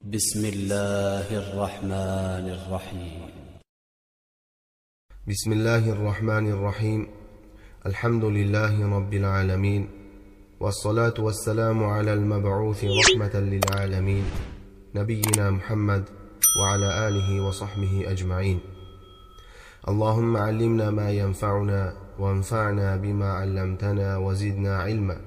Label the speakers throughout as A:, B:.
A: بسم الله الرحمن الرحيم.
B: بسم الله الرحمن الرحيم. الحمد لله رب العالمين والصلاة والسلام على المبعوث رحمة للعالمين نبينا محمد وعلى آله وصحبه أجمعين. اللهم علمنا ما ينفعنا وانفعنا بما علمتنا وزدنا علما.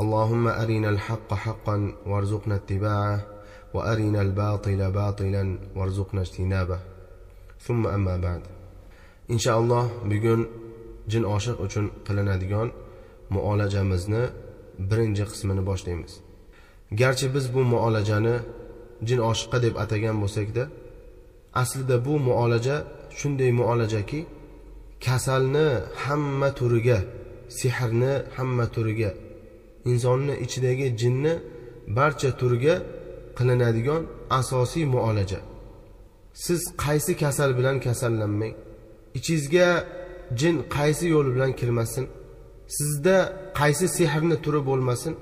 B: اللهم أرنا الحق حقا وارزقنا اتباعه وأرنا الباطل باطلا وارزقنا اجتنابه ثم أما بعد inshaalloh bugun jin oshiq uchun qilinadigan muolajamizni birinchi qismini boshlaymiz garchi biz bu muolajani jin oshiqqa deb atagan bo'lsakda aslida bu muolaja shunday muolajaki kasalni hamma turiga sehrni hamma turiga insonni ichidagi jinni barcha turiga qilinadigan asosiy muolaja. Siz qaysi kasal bilan kasallanmang ichingizga jin qaysi yo'li bilan kirmasin sizda qaysi sehrni turi bo'lmasin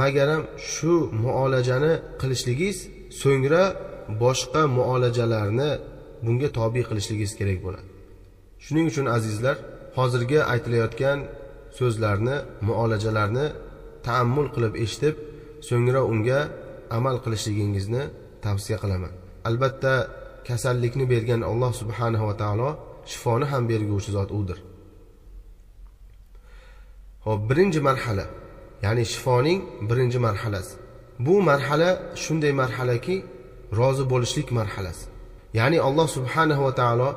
B: magaram shu muolajani qilishligingiz so'ngra boshqa muolajalarni bunga tobe qilishligingiz kerak bo'ladi. Shuning uchun azizlar hozirgi aytilayotgan so'zlarni muolajalarni taammul qilib eshitib so'ngra unga amal qilishligingizni tavsiya qilaman. Albatta kasallikni bergan alloh subhanahu va taolo shifoni ham berguvchi zot udir ho'p birinchi marhala ya'ni shifoning birinchi marhalasi. Bu marhala shunday marhalaki rozi bo'lishlik marhalasi. Ya'ni alloh subhanahu va taolo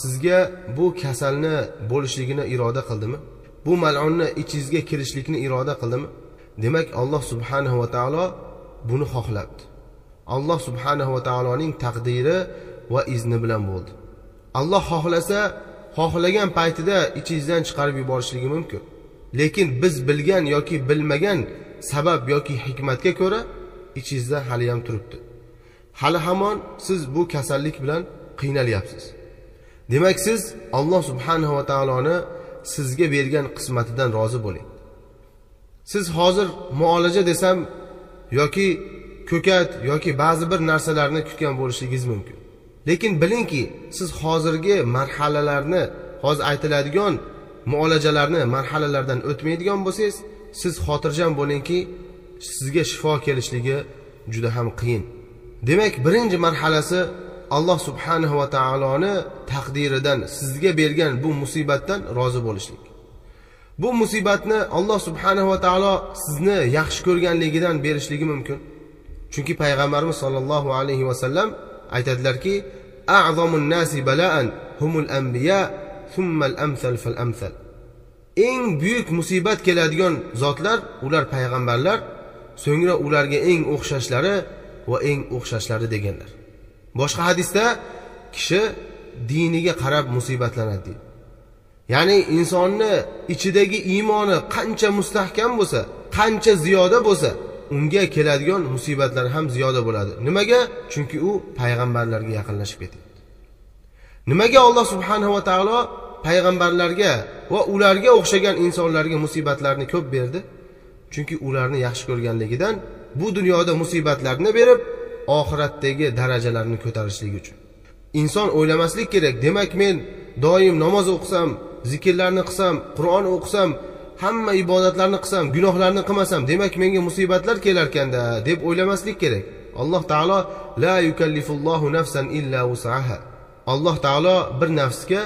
B: sizga bu kasalni bo'lishligini iroda qildimi? Bu malonni ichingizga kirishlikni iroda qildimi? Demak alloh subhanahu va taolo buni xohlabdi alloh subhanahu va taoloning taqdiri va izni bilan bo'ldi. Alloh xohlasa xohlagan paytida ichingizdan chiqarib yuborishligi mumkin. Lekin biz bilgan yoki bilmagan sabab yoki hikmatga ko'ra ichingizda haliyam turibdi. Hali hamon siz bu kasallik bilan qiynalyapsiz. Demak siz alloh subhanahu va taoloni sizga bergan qismatidan rozi bo'ling. Siz hozir muolaja desam yoki ko'kat yoki ba'zi bir narsalarni kutgan bo'lishingiz mumkin. Lekin bilingki siz hozirgi marhalalarni hozir aytiladigan muolajalarni marhalalardan o'tmaydigan bo'lsangiz siz xotirjam bo'lingki sizga shifo kelishligi juda ham qiyin. Demak birinchi marhalasi alloh subhanahu va taoloni taqdiridan sizga bergan bu musibatdan rozi bo'lishlik. Bu musibatni alloh subhanahu va taolo sizni yaxshi ko'rganligidan berishligi mumkin. Chunki payg'ambarimiz sollallohu alayhi vasallam aytadilarki a'zomun nasi balaan humul anbiya thummal amsal fal amsal. Eng buyuk musibat keladigan zotlar ular payg'ambarlar so'ngra ularga eng o'xshashlari va eng o'xshashlari deganlar. Boshqa hadisda kishi diniga qarab musibatlanadi. deydi ya'ni insonni ichidagi iymoni qancha mustahkam bo'lsa qancha ziyoda bo'lsa unga keladigan musibatlar ham ziyoda bo'ladi. Nimaga? Chunki u payg'ambarlarga yaqinlashib ketyapti. Nimaga alloh subhanava taolo payg'ambarlarga va ularga o'xshagan insonlarga musibatlarni ko'p berdi? Chunki ularni yaxshi ko'rganligidan bu dunyoda musibatlarni berib oxiratdagi darajalarni ko'tarishligi uchun. Inson o'ylamaslik kerak. Demak men doim namoz o'qisam zikrlarni qilsam qur'on o'qisam hamma ibodatlarni qilsam gunohlarni qilmasam demak menga musibatlar kelarkanda deb o'ylamaslik kerak. Alloh taolo la yukallifullohu nafsan illa vusaha alloh taolo bir nafsga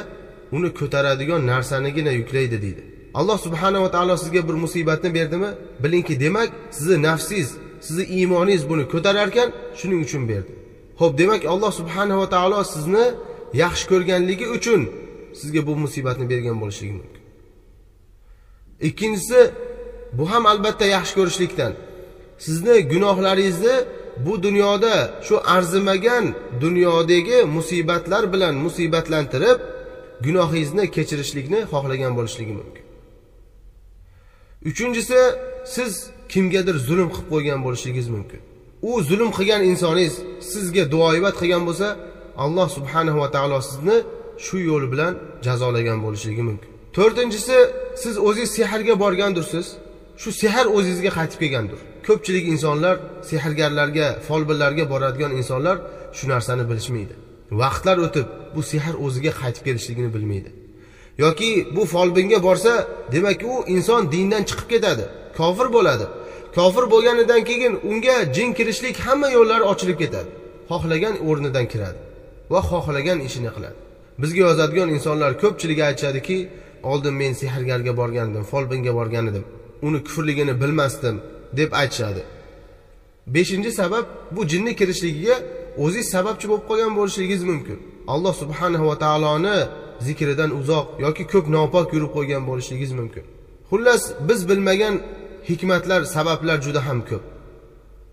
B: uni ko'taradigan narsanigina yuklaydi deydi. Alloh subhanava taolo sizga bir musibatni berdimi? Bilingki demak sizni nafsingiz sizni iymoningiz buni ko'tarar ekan shuning uchun berdi. Ho'p demak alloh subhanava taolo sizni yaxshi ko'rganligi uchun sizga bu musibatni bergan bo'lishligi mumkin. Ikkinchisi bu ham albatta yaxshi ko'rishlikdan. Sizni gunohlaringizni bu dunyoda shu arzimagan dunyodagi musibatlar bilan musibatlantirib gunohingizni kechirishlikni xohlagan bo'lishligi mumkin. Uchinchisi siz kimgadir zulm qilib qo'ygan bo'lishingiz mumkin. U zulm qilgan insoningiz sizga duoibat qilgan bo'lsa alloh subhanahu va taolo sizni shu yo'l bilan jazolagan bo'lishligi mumkin. To'rtinchisi siz o'zingiz sehrga borgandursiz shu sehr o'zingizga qaytib kelgandir. Ko'pchilik insonlar sehrgarlarga folbinlarga boradigan insonlar shu narsani bilishmaydi. Vaqtlar o'tib bu sehr o'ziga qaytib kelishligini bilmaydi. Yoki bu folbinga borsa demak u inson dindan chiqib ketadi kofir bo'ladi. Kofir bo'lganidan keyin unga jin kirishlik hamma yo'llari ochilib ketadi. Xohlagan o'rnidan kiradi va xohlagan ishini qiladi. Bizga yozadigan insonlar ko'pchiligi aytishadiki oldin men sehrgarga borgandim folbinga borgan edim. Uni kufrligini bilmasdim deb aytishadi. Beshinchi sabab bu jinni kirishligiga o'zingiz sababchi bo'lib qolgan bo'lishligingiz mumkin. Alloh subhanahu va taoloni zikridan uzoq yoki ko'p nopok yurib qo'ygan bo'lishligingiz mumkin. Xullas biz bilmagan hikmatlar sabablar juda ham ko'p.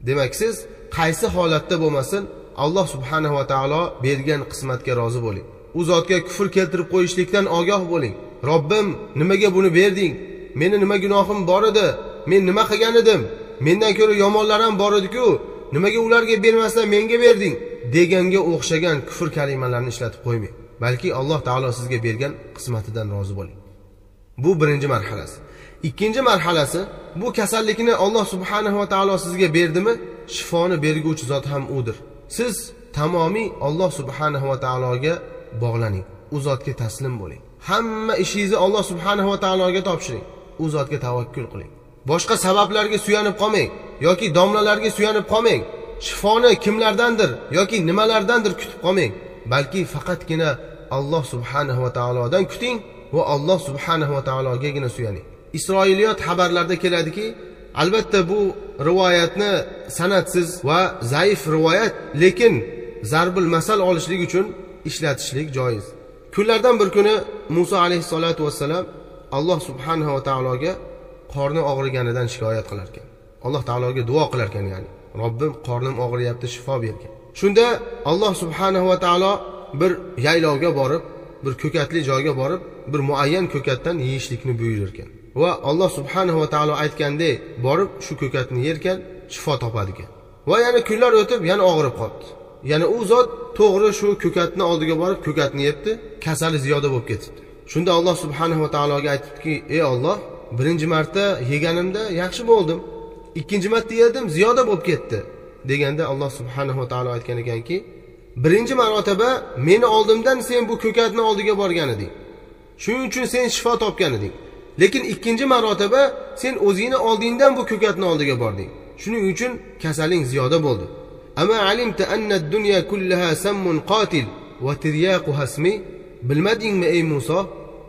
B: Demak siz qaysi holatda bo'lmasin alloh subhanahu va taolo bergan qismatga rozi bo'ling. U zotga kufr keltirib qo'yishlikdan ogoh bo'ling. Robbim nimaga buni berding? Meni nima gunohim bor edi? Men nima qilgan edim? Mendan ko'ra yomonlar ham bor ediku. Nimaga ularga bermasdan menga berding? Deganga o'xshagan kufr kalimalarni ishlatib qo'ymang. Balki alloh taolo sizga bergan qismatidan rozi bo'ling. Bu birinchi marhalasi. Ikkinchi marhalasi bu kasallikni alloh subhanahu va taolo sizga berdimi? Shifoni berguvchi zot ham udir. Siz tamomiy alloh subhanahu va taologa bog'laning u zotga taslim bo'ling. Hamma ishingizni alloh subhanahu va taologa topshiring. U zotga tavakkul qiling. Boshqa sabablarga suyanib qolmang yoki domlalarga suyanib qolmang. Shifoni kimlardandir yoki nimalardandir kutib qolmang. Balki faqatgina alloh subhanahu va taolodan kuting va alloh subhanahu va taologagina suyaning. Isroiliyot xabarlarda keladiki albatta bu rivoyatni san'atsiz va zaif rivoyat lekin zarbul masal olishlik uchun ishlatishlik joiz. Kunlardan bir kuni muso alayhissalotu vassalam alloh subhanahu va taologa qorni og'riganidan shikoyat qilar ekan alloh taologa duo qilar ekan ya'ni. Robbim qornim og'riyapti shifo bergin shunda alloh subhanahu va taolo bir yaylovga borib bir ko'katli joyga borib bir muayyan ko'katdan yeyishlikni buyurar ekan va alloh subhanahu va taolo aytgandek borib shu ko'katni yerkan shifo topadi ekan va yana kunlar o'tib yana og'rib qolibdi. Ya'ni u zot to'g'ri shu ko'katni oldiga borib ko'katni yebdi kasali ziyoda bo'lib ketibdi. Shunda alloh subhanahu va taologa aytibdiki ey olloh birinchi marta yeganimda yaxshi bo'ldim ikkinchi marta yedim ziyoda bo'lib ketdi. deganda alloh subhanahu va taolo aytgan ekanki birinchi marotaba meni oldimdan sen bu ko'katni oldiga borgan eding shuning uchun sen shifo topgan eding lekin ikkinchi marotaba sen o'zingni oldingdan bu ko'katni oldiga bording. Shuning uchun kasaling ziyoda bo'ldi. أما علمت أن الدنيا كلها سم قاتل va tiryaquha ismi bilmadingmi ey muso?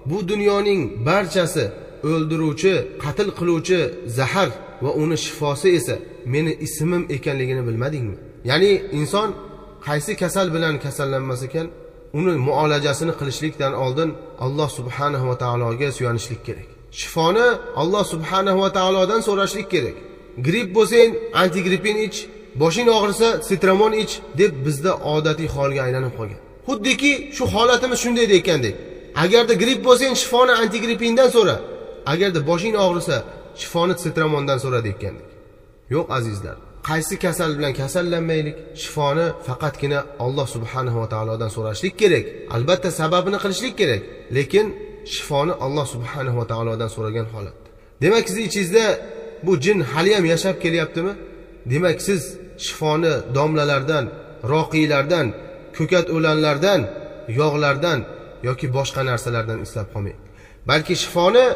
B: Bu dunyoning barchasi o'ldiruvchi qatl qiluvchi zahar va uni shifosi esa meni ismim ekanligini bilmadingmi? Ya'ni inson qaysi kasal bilan kasallanmas ekan uni muolajasini qilishlikdan oldin alloh subhanahu va taologa suyanishlik kerak. Shifoni alloh subhanahu va taolodan so'rashlik kerak. Gripp bo'lsang antigrippin ich boshing og'risa sitramon ich deb bizda odatiy holga aylanib qolgan. Xuddiki shu holatimiz shunday ekandek agarda gripp bo'lsang shifoni antigrippindan so'ra. Agarda boshing og'risa shifoni sitramondan so'ra deyotgandek yo'q azizlar. Qaysi kasal bilan kasallanmaylik shifoni faqatgina alloh subhanahu va taolodan so'rashlik kerak. Albatta sababini qilishlik kerak lekin shifoni alloh subhanahu va taolodan so'ragan holatda. Demak sizni ichingizda bu jin haliyam yashab kelyaptimi? Demak siz shifoni domlalardan roqiylardan ko'kat o'lanlardan yog'lardan yoki boshqa narsalardan istab qolmang. Balki shifoni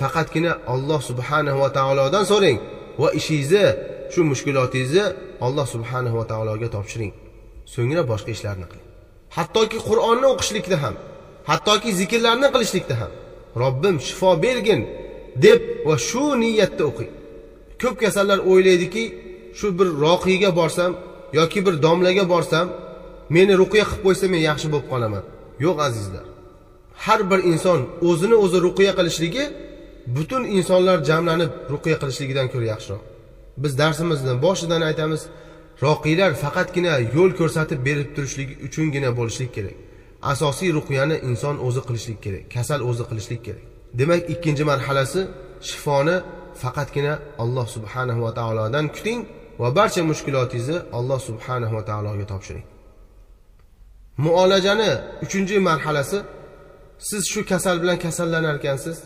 B: faqatgina alloh subhanahu va taolodan so'rang va ishingizni shu mushkulotingizni alloh subhanahu va taologa topshiring. So'ngra boshqa ishlarni qiling. Hattoki qur'onni o'qishlikda ham hattoki zikrlarni qilishlikda ham robbim shifo bergin deb va shu niyatda o'qing. Ko'p kasallar o'ylaydiki shu bir roqiyga borsam yoki bir domlaga borsam meni ruqya qilib qo'ysa men yaxshi bo'lib qolaman. Yo'q azizlar. Har bir inson o'zini o'zi ruqya qilishligi butun insonlar jamlanib ruqya qilishligidan ko'ra yaxshiroq. Biz darsimizni boshidan aytamiz roqiylar faqatgina yo'l ko'rsatib berib turishligi uchungina bo'lishlik kerak. Asosiy ruqyani inson o'zi qilishlik kerak kasal o'zi qilishlik kerak. Demak ikkinchi marhalasi shifoni faqatgina alloh subhanahu va taolodan kuting. Va barcha mushkulotingizni alloh subhanahu va taologa topshiring. Muolajani uchinchi marhalasi siz shu kasal bilan kasallanar ekansiz.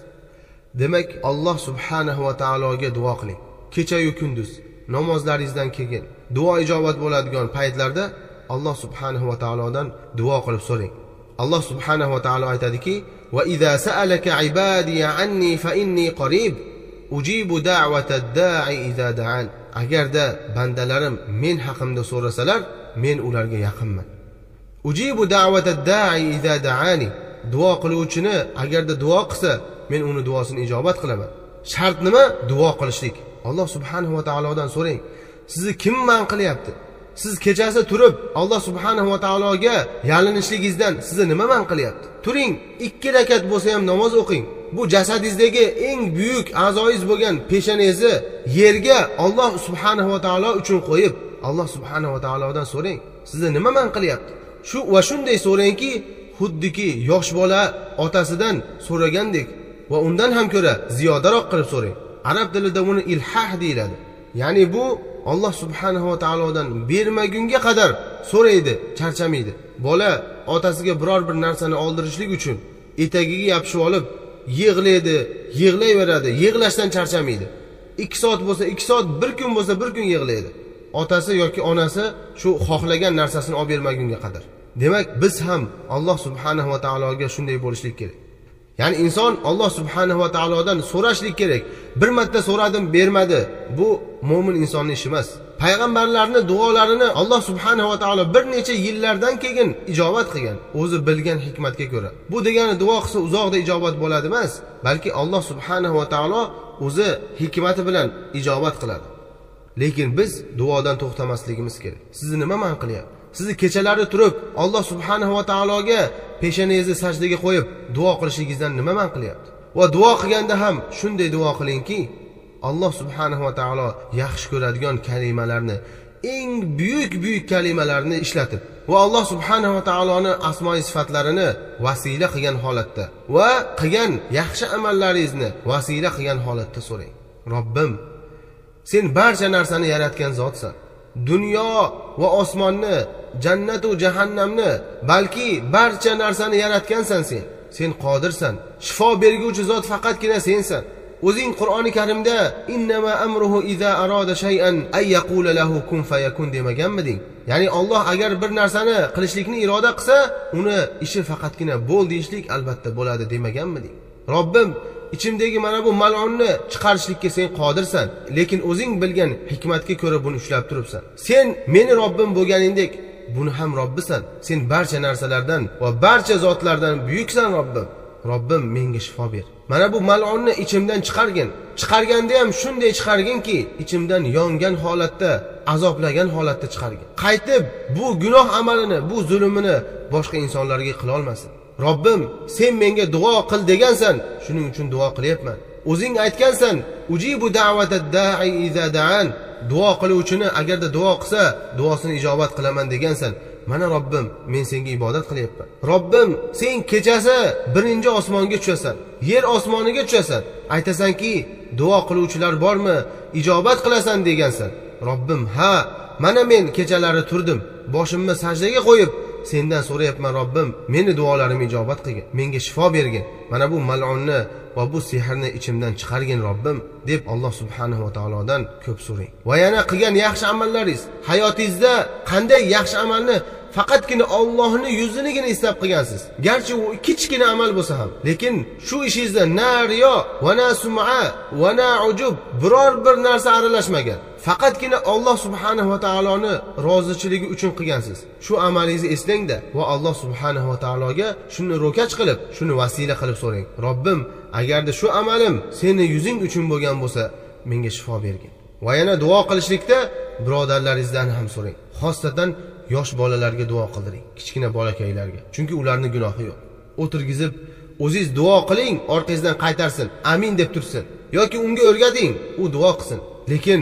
B: Demak alloh subhanahu va taologa duo qiling. Kechayu kunduz namozlaringizdan keyin duo ijobat bo'ladigan paytlarda alloh subhanahu va taolodan duo qilib so'rang alloh subhanahu va taolo aytadiki va idza sa'alaka ibadi anni fa inni qarib ujibu da'vata da'i idza da'an. Agarda bandalarim men haqimda so'rasalar men ularga yaqinman. Ujibu da'vata da'i idza da'ani. Duo qiluvchini agarda duo qilsa men uni duosini ijobat qilaman. Shart nima? Duo qilishlik. Alloh subhanahu va taolodan so'rang. Sizni kim man qilyapti? Siz kechasi turib alloh subhanahu va taologa yalinishligingizdan sizni nima man qilyapti? Turing ikki rakat bo'lsa ham namoz o'qing. Bu jasadingizdagi eng buyuk a'zoyingiz bo'lgan peshanangizni yerga olloh subhanahu va taolo uchun qo'yib alloh subhanahu va taolodan so'rang. Sizni nima man qilyapti? Shu va shunday so'rangki xuddiki yosh bola otasidan so'ragandek va undan ham ko'ra ziyodaroq qilib so'rang. Arab tilida buni ilhah deyiladi. Ya'ni bu alloh subhanahu va taolodan bermagunga qadar so'raydi charchamaydi. Bola otasiga biror bir narsani oldirishlik uchun etagiga yopishib olib yig'laydi yig'layveradi. Yig'lashdan charchamaydi. Ikki soat bo'lsa ikki soat bir kun bo'lsa bir kun yig'laydi. Otasi yoki onasi shu xohlagan narsasini olib bermagunga qadar. Demak biz ham alloh subhanahu va taologa shunday bo'lishlik kerak. Ya'ni inson olloh subhanahu va taolodan so'rashlik kerak. Bir marta so'radim bermadi. Bu mo'min insonni ishi emas. Payg'ambarlarni duolarini alloh subhanahu va taolo bir necha yillardan keyin ijobat qilgan o'zi bilgan hikmatga ko'ra. Bu degani duo qilsa uzoqda ijobat bo'ladi emas balki alloh subhanahu va taolo o'zi hikmati bilan ijobat qiladi. Lekin biz duodan to'xtamasligimiz kerak. Sizni nima man qilyapti? Sizni kechalari turib alloh subhanahu va taologa peshonangizni sajdaga qo'yib duo qilishingizdan nima man qilyapti? Va duo qilganda ham shunday duo qilingki alloh subhanahu va taolo yaxshi ko'radigan kalimalarni eng buyuk buyuk kalimalarni ishlatib va alloh subhanahu va taoloni asmoi sifatlarini vasila qilgan holatda va qilgan yaxshi amallaringizni vasila qilgan holatda so'rang. Robbim sen barcha narsani yaratgan zotsan. Dunyo va osmonni jannatu jahannamni balki barcha narsani yaratgansan sen. Sen qodirsan. Shifo berguvchi zot faqatgina sensan. O'zing qur'oni karimda innama amruhu iza aroda shay'an ay yaqula lahu kun fayakun demaganmiding? Ya'ni olloh agar bir narsani qilishlikni iroda qilsa uni ishi faqatgina bo'l deyishlik albatta bo'ladi demaganmiding? Robbim ichimdagi mana bu malonni chiqarishlikka sen qodirsan lekin o'zing bilgan hikmatga ko'ra buni ushlab turibsan. Sen meni robbim bo'lganingdek buni ham robbisan. Sen barcha narsalardan va barcha zotlardan buyuksan robbim. Robbim menga shifo ber. Mana bu malonni ichimdan chiqargin. Chiqarganda ham shunday chiqarginki ichimdan yongan holatda azoblagan holatda chiqargin. Qaytib bu gunoh amalini bu zulmini boshqa insonlarga qilolmasin robbim sen menga duo qil degansan shuning uchun duo qilyapman. O'zing aytgansan ujibu da'i da'an. Duo qiluvchini agarda duo qilsa duosini ijobat qilaman degansan. Mana robbim men senga ibodat qilyapman. Robbim sen kechasi birinchi osmonga tushasan yer osmoniga tushasan. Aytasanki duo qiluvchilar bormi ijobat qilasan degansan. Robbim ha mana men kechalari turdim boshimni sajdaga qo'yib sendan so'rayapman robbim meni duolarimni ijobat qilgin menga shifo bergin. Mana bu malonni va bu sehrni ichimdan chiqargin robbim deb alloh subhanahu va taolodan ko'p so'rang. Va yana qilgan yaxshi amallaringiz. Hayotingizda qanday yaxshi amalni faqatgina ollohni yuzinigina eslab qilgansiz. Garchi u kichkina amal bo'lsa ham. Lekin shu ishingizda na riyo va na suma va na ujub biror bir narsa aralashmagan. Faqatgina olloh subhanahu va taoloni rozichiligi uchun qilgansiz. Shu amalingizni eslangda va alloh subhanahu va taologa shuni ro'kach qilib shuni vasila qilib so'rang. Robbim agarda shu amalim seni yuzing uchun bo'lgan bo'lsa menga shifo bergin. Va yana duo qilishlikda birodarlaringizdan ham so'rang. Xosatan yosh bolalarga duo qildiring. Kichkina bolakaylarga. Chunki ularni gunohi yo'q. O'tirgizib o'zingiz duo qiling orqangizdan qaytarsin. Amin deb tursin. Yoki unga o'rgating u duo qilsin. Lekin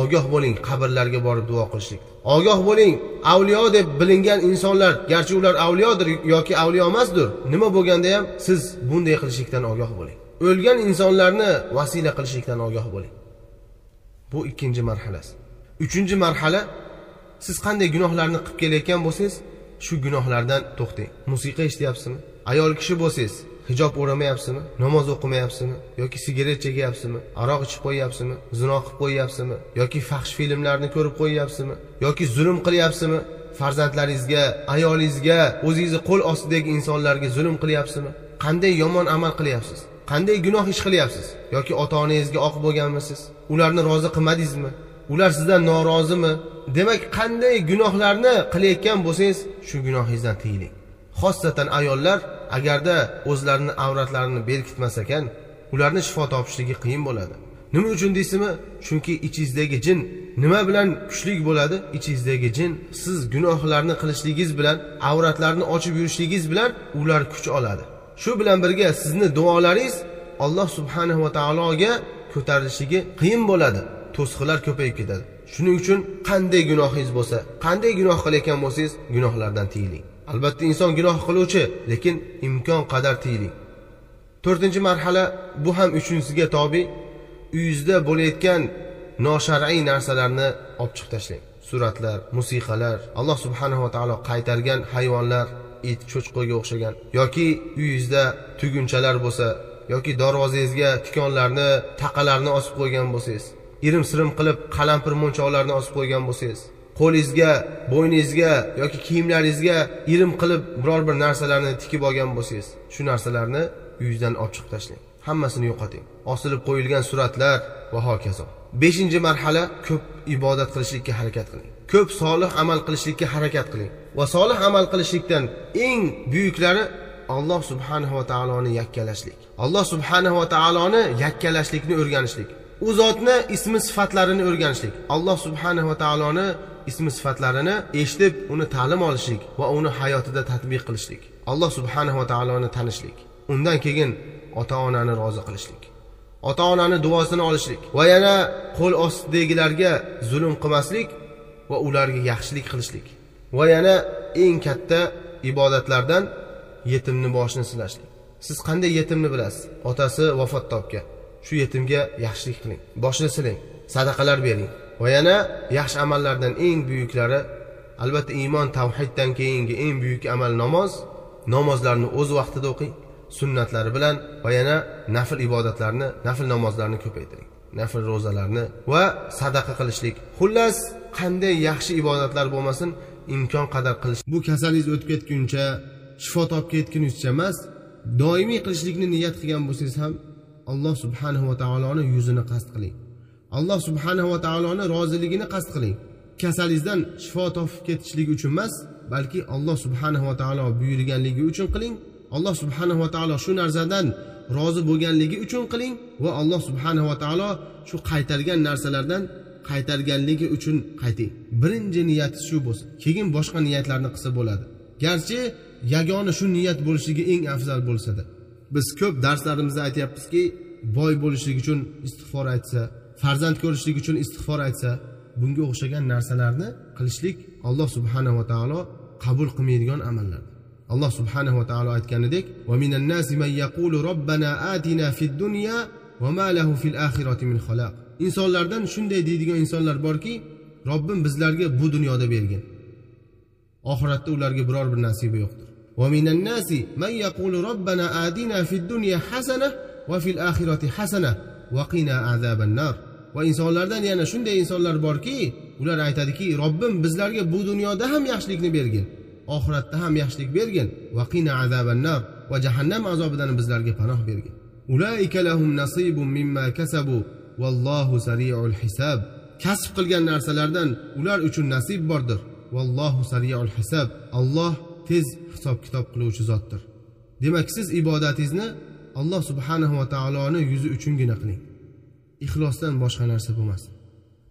B: ogoh bo'ling qabrlarga borib duo qilishlik. Ogoh bo'ling avliyo deb bilingan insonlar garchi ular avliyodir yoki avliyo emasdir. Nima bo'lganda ham siz bunday qilishlikdan ogoh bo'ling. O'lgan insonlarni vasila qilishlikdan ogoh bo'ling. Bu ikkinchi marhalasi. Uchinchi marhala siz qanday gunohlarni qilib kelayotgan bo'lsangiz shu gunohlardan to'xtang. Musiqa eshityapsizmi? Ayol kishi bo'lsangiz hijob o'ramayapsizmi namoz o'qimayapsizmi? Yoki sigaret chekyapsizmi aroq ichib qo'yyapsizmi? Zino qilib qo'yyapsizmi? Yoki faxsh filmlarni ko'rib qo'yyapsizmi? Yoki zulm qilyapsizmi? Farzandlaringizga ayolingizga o'zingizni qo'l ostidagi insonlarga zulm qilyapsizmi? Qanday yomon amal qilyapsiz? Qanday gunoh ish qilyapsiz? Yoki ota onangizga oq bo'lganmisiz? Ularni rozi qilmadingizmi? Ular sizdan norozimi? Demak qanday gunohlarni qilayotgan bo'lsangiz shu gunohingizdan tiyiling xosatan ayollar agarda o'zlarini avratlarini berkitmas ekan ularni shifo topishligi qiyin bo'ladi. Nima uchun deysizmi? Chunki ichingizdagi jin nima bilan kuchli bo'ladi? Ichingizdagi jin siz gunohlarni qilishligingiz bilan avratlarni ochib yurishligingiz bilan ular kuch oladi. Shu bilan birga sizni duolaringiz alloh subhanahu va taologa ko'tarilishligi qiyin bo'ladi. To'siqlar ko'payib ketadi. Shuning uchun qanday gunohingiz bo'lsa qanday gunoh qilayotgan bo'lsangiz gunohlardan tiyiling. Albatta inson gunoh qiluvchi lekin imkon qadar tiyiling. To'rtinchi marhala bu ham uchinchisiga tobe uyingizda bo'layotgan noshar'iy narsalarni olib chiqib tashlang. Suratlar musiqalar alloh subhanava taolo qaytargan hayvonlar it cho'chqaga o'xshagan yoki uyingizda tugunchalar bo'lsa yoki darvozangizga tikonlarni taqalarni osib qo'ygan bo'lsangiz irim sirim qilib qalampir munchoqlarni osib qo'ygan bo'lsangiz qo'lingizga bo'yningizga yoki kiyimlaringizga irim qilib biror bir narsalarni tikib olgan bo'lsangiz shu narsalarni uyingizdan olib chiqib tashlang. Hammasini yo'qoting. Osilib qo'yilgan suratlar va hokazo. Beshinchi marhala ko'p ibodat qilishlikka harakat qiling. Ko'p solih amal qilishlikka harakat qiling. Va solih amal qilishlikdan eng buyuklari alloh subhanahu va taoloni yakkalashlik. Alloh subhanahu va taoloni yakkalashlikni o'rganishlik. U zotni ismi sifatlarini o'rganishlik. Alloh subhanahu va taoloni ismi sifatlarini eshitib uni ta'lim olishlik va uni hayotida tadbiq qilishlik. Alloh subhanahu va taoloni tanishlik. Undan keyin ota onani rozi qilishlik. Ota onani duosini olishlik va yana qo'l ostidagilarga zulm qilmaslik va ularga yaxshilik qilishlik va yana eng katta ibodatlardan yetimni boshini silashlik. Siz qanday yetimni bilasiz? Otasi vafot topgan. Shu yetimga yaxshilik qiling. Boshini siling. Sadaqalar bering. Va yana yaxshi amallardan eng buyuklari albatta iymon tavhiddan keyingi eng buyuk amal namoz namozlarni o'z vaqtida o'qing sunnatlari bilan va yana nafl ibodatlarni nafl namozlarni ko'paytiring. Nafl ro'zalarni va sadaqa qilishlik. Xullas qanday yaxshi ibodatlar bo'lmasin imkon qadar qilish. Bu kasalingiz o'tib ketguncha shifo topib ketgunizcha emas doimiy qilishlikni niyat qilgan bo'lsangiz ham alloh subhanahu va taoloni yuzini qasd qiling. Alloh subhanahu va taoloni roziligini qasd qiling. Kasalingizdan shifo topib ketishlik uchun emas balki alloh subhanahu va taolo buyurganligi uchun qiling. Alloh subhanahu va taolo shu narsadan rozi bo'lganligi uchun qiling va alloh subhanahu va taolo shu qaytargan narsalardan qaytarganligi uchun qayting. Birinchi niyati shu bo'lsin. Keyin boshqa niyatlarni qilsa bo'ladi. Garchi yagona shu niyat bo'lishligi eng afzal bo'lsada. Biz ko'p darslarimizda aytyapmizki boy bo'lishlik uchun istig'for aytsa farzand ko'rishlik uchun istig'for aytsa bunga o'xshagan narsalarni qilishlik alloh subhanava taolo qabul qilmaydigan amallar. Alloh subhanahu va taolo aytganidek insonlardan shunday deydigan insonlar borki robbim bizlarga bu dunyoda bergin oxiratda ularga biror bir nasiba yo'qdir. va fil axirati hasana va qina azaban nar va insonlardan yana shunday insonlar borki ular aytadiki robbim bizlarga bu dunyoda ham yaxshilikni bergin oxiratda ham yaxshilik bergin va qina azaban nar va jahannam azobidan bizlarga panoh bergin. Ulaika lahum nasibun mimma kasabu vallohu sariul hisab. Kasb qilgan narsalardan ular uchun nasib bordir vallohu sariul hisab. Alloh tez hisob kitob qiluvchi zotdir. Demak siz ibodatingizni alloh subhanahu va taoloni yuzi uchungina qiling. Ixlosdan boshqa narsa bo'lmasin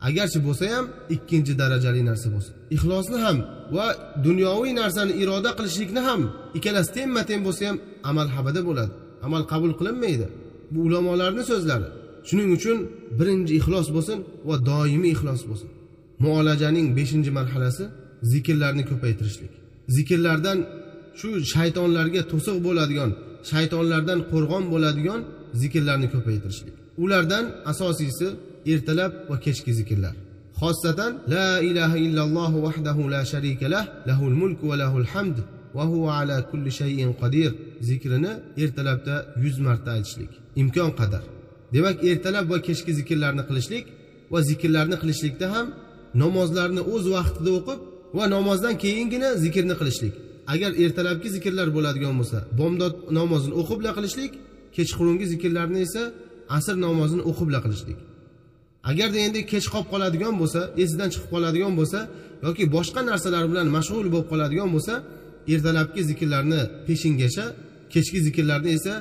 B: agarchi bo'lsa ham ikkinchi darajali narsa bo'lsin. Ixlosni ham va dunyoviy narsani iroda qilishlikni ham ikkalasi tengma teng bo'lsa ham amal habada bo'ladi. Amal qabul qilinmaydi. Bu ulamolarni so'zlari. Shuning uchun birinchi ixlos bo'lsin va doimiy ixlos bo'lsin. Muolajaning beshinchi marhalasi zikrlarni ko'paytirishlik. Zikrlardan shu shaytonlarga to'siq bo'ladigan shaytonlardan qo'rg'on bo'ladigan zikrlarni ko'paytirishlik. Ulardan asosiysi ertalab va kechki zikrlar. Xossatan la ilaha illalloh vahdahu la sharika lah lahul mulk va lahul hamd va huva ala kulli shayin qodir zikrini ertalabda yuz marta aytishlik. Imkon qadar. Demak ertalab va kechki zikrlarni qilishlik va zikrlarni qilishlikda ham namozlarni o'z vaqtida o'qib va namozdan keyingina zikrni qilishlik. Agar ertalabki zikrlar bo'ladigan bo'lsa bomdod namozini o'qibla qilishlik kechqurungi zikrlarni esa asr namozini o'qibla qilishlik. Agarda endi kech qolib qoladigan bo'lsa esidan chiqib qoladigan bo'lsa yoki boshqa narsalar bilan mashg'ul bo'lib qoladigan bo'lsa ertalabki zikrlarni peshingacha kechki zikrlarni esa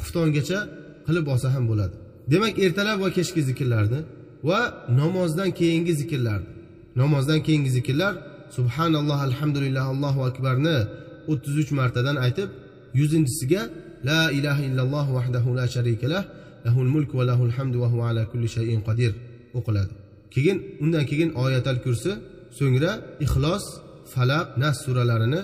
B: xuftongacha qilib olsa ham bo'ladi. Demak ertalab va kechki zikrlarni va namozdan keyingi zikrlarni namozdan keyingi zikrlar subhanalloh alhamdulillah allohu akbarni o'ttiz uch martadan aytib yuzinchisiga la ilaha illalloh vahdahu la sharikalah lahul mulk va lahul hamdu va huva ala kulli shayin qodir o'qiladi. Keyin undan keyin oyatal kursi so'ngra ixlos falaq nas suralarini